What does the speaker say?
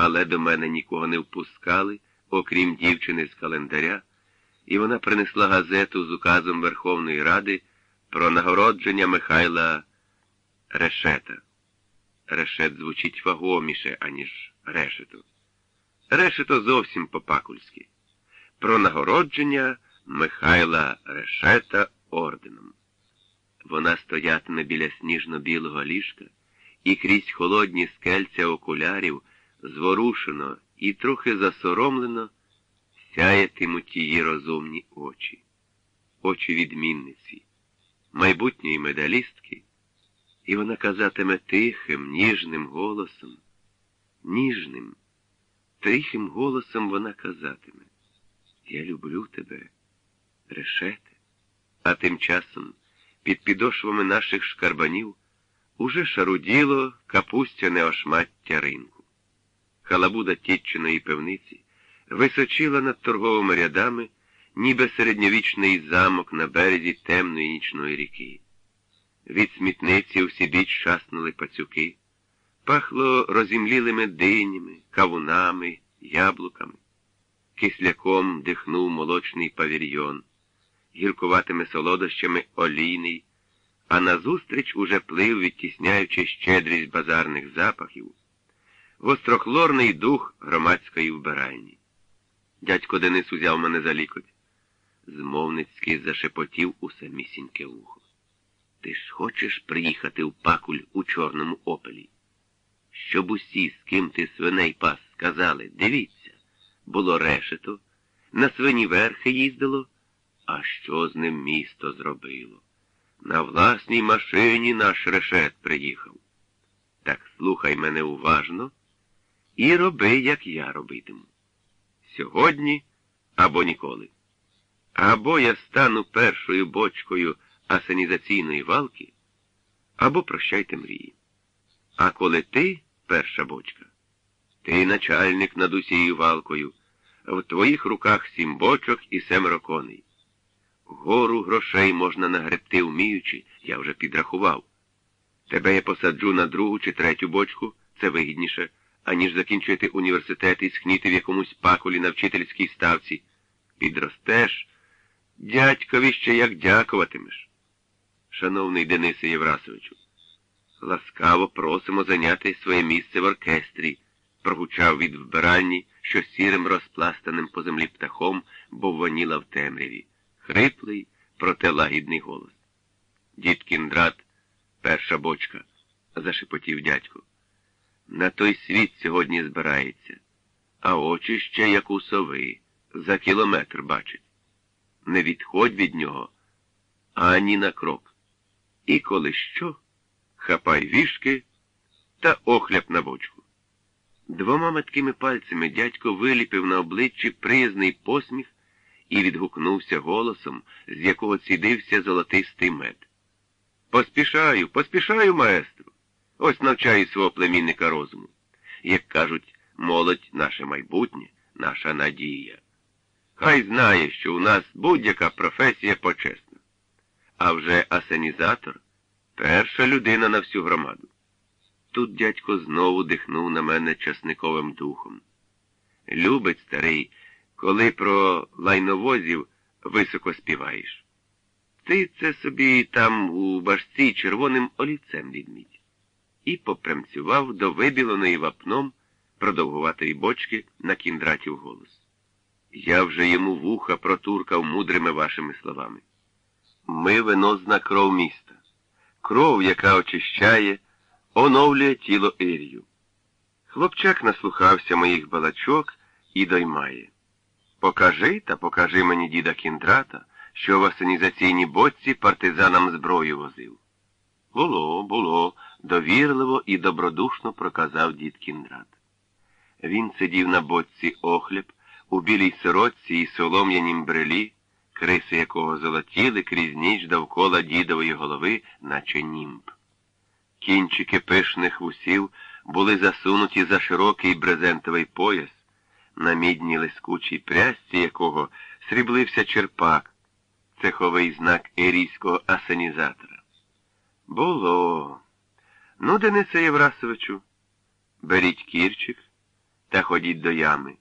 але до мене нікого не впускали, окрім дівчини з календаря, і вона принесла газету з указом Верховної Ради про нагородження Михайла Решета. Решет звучить вагоміше, аніж решето. Решето зовсім по-пакульськи. Про нагородження Михайла Решета орденом. Вона стоятиме біля сніжно-білого ліжка, і крізь холодні скельця окулярів зворушено і трохи засоромлено сяятимуть її розумні очі, очі відмінниці, майбутньої медалістки, і вона казатиме тихим, ніжним голосом, ніжним, тихим голосом вона казатиме Я люблю тебе, решете. А тим часом під підошвами наших шкарбанів уже шаруділо капустяне ошмаття ринку. Халабуда тітчиної пивниці височила над торговими рядами, ніби середньовічний замок на березі темної нічної ріки. Від смітниці всібіч шаснули пацюки, пахло розімлілими динями, кавунами, яблуками. Кисляком дихнув молочний павільйон, гіркуватими солодощами олійний, а назустріч уже плив, відтісняючи щедрість базарних запахів, гострохлорний дух громадської вбиральні. Дядько Денис узяв мене за лікоть. Змовницький зашепотів у самісіньке вухо. Ти ж хочеш приїхати в пакуль у чорному опелі? Щоб усі, з ким ти свиней пас, сказали, дивіться, було решето, на свині верхи їздило, а що з ним місто зробило? На власній машині наш решет приїхав. Так слухай мене уважно і роби, як я робитиму. Сьогодні або ніколи. Або я стану першою бочкою асенізаційної валки, або прощайте мрії. А коли ти перша бочка, ти начальник над усією валкою, в твоїх руках сім бочок і семеро коней. Гору грошей можна нагребти вміючи, я вже підрахував. Тебе я посаджу на другу чи третю бочку, це вигідніше, аніж закінчити університет і схніти в якомусь пакулі на вчительській ставці. Підростеш, дядькові ще як дякуватимеш. Шановний Денисе Єврасовичу, ласкаво просимо зайняти своє місце в оркестрі, прогучав від вбиральні, що сірим розпластаним по землі птахом бовваніла в темряві. Хриплий, проте лагідний голос. Дід Кіндрат, перша бочка, зашепотів дядько. На той світ сьогодні збирається, а очі ще, як у сови, за кілометр бачить. Не відходь від нього ані на крок. І коли що, хапай вішки та охляп на бочку. Двома меткими пальцями дядько виліпив на обличчі приязний посміх і відгукнувся голосом, з якого цідився золотистий мед. Поспішаю, поспішаю, маестро. Ось навчаю свого племінника розуму. Як кажуть, молодь наше майбутнє, наша надія. Хай знає, що у нас будь-яка професія почесна. А вже асенізатор перша людина на всю громаду. Тут дядько знову дихнув на мене часниковим духом. Любить старий, коли про лайновозів високо співаєш. Ти це собі там у башці червоним олівцем відміть. І попремцював до вибіленої вапном продовгуватої бочки на кіндратів голос. Я вже йому вуха протуркав мудрими вашими словами. Ми венозна кров міста, кров, яка очищає, оновлює тіло Ірію. Хлопчак наслухався моїх балачок і доймає. Покажи та покажи мені діда кіндрата, що в асенізаційній боці партизанам зброю возив. Було, було, довірливо і добродушно проказав дід кіндрат. Він сидів на боці охляб, у білій сорочці і солом'янім брелі, криси якого золотіли крізь ніч довкола дідової голови, наче німб. Кінчики пишних вусів були засунуті за широкий брезентовий пояс, на мідній лискучій прясці якого сріблився черпак, цеховий знак ерійського асенізатора. Було. Ну, Денисе Єврасовичу, беріть кірчик. та ходіть до ями.